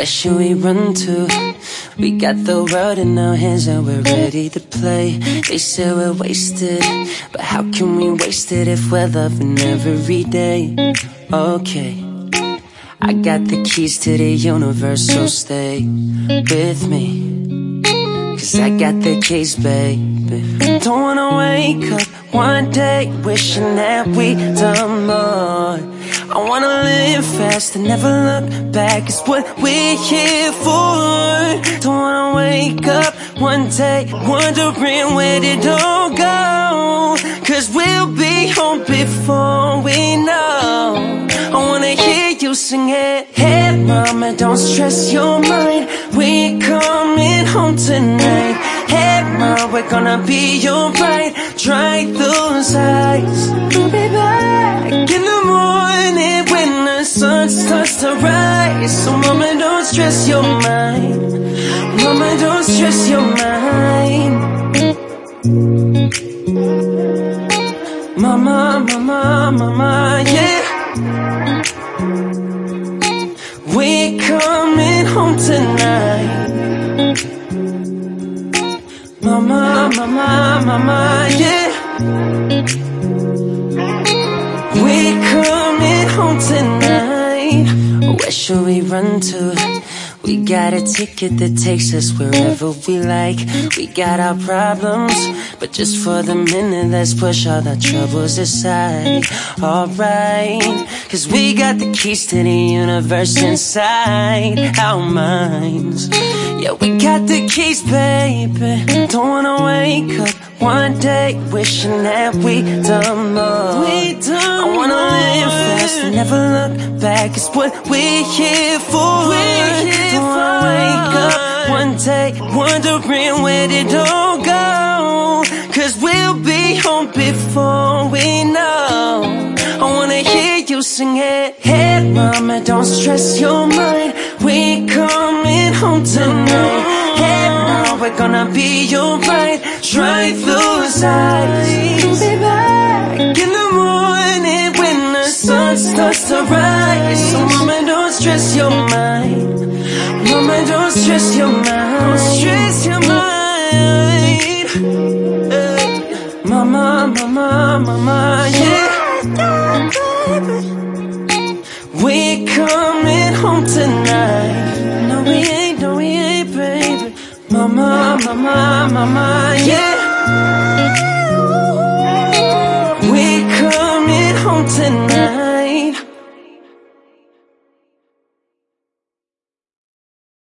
Where should we run to? We got the world in our hands and we're ready to play. They say we're wasted, but how can we waste it if we're loving every day? Okay. I got the keys to the universe, so stay with me. Cause I got the keys, baby. Don't wanna wake up one day wishing that we'd done more. I wanna live fast and never look back. It's what we're here for. Don't wanna wake up one day Wondering where did it all go. Cause we'll be home before we know. I wanna hear you sing it. Hey mama, don't stress your mind. We're coming home tonight. Hey mama, we're gonna be alright. Dry those eyes. We'll be stress your mind. Mama, don't stress your mind. Mama, mama, mama, yeah. We're coming home tonight. Mama, mama, mama, yeah Where should we run to? We got a ticket that takes us wherever we like. We got our problems But just for the minute let's push all our troubles aside. Alright Cause we got the keys to the universe inside our minds. Yeah, we got the keys, baby. Don't wanna wake up one day wishing that we done more. We done back. It's what we're here for. We're here Don't wanna wake up one day wondering where did it all go. Cause we'll be home before we know. I wanna hear you sing it. Hey mama, don't stress your mind. We're coming home tonight. Hey mama, we're gonna be alright. Dry those eyes We'll sun starts to rise. So mama, don't stress your mind. Mama, don't stress your mind. Don't stress your mind. Mama, mama, mama, yeah. We coming home tonight. No, we ain't, no, we ain't, baby. Mama, mama, mama, yeah. We coming home tonight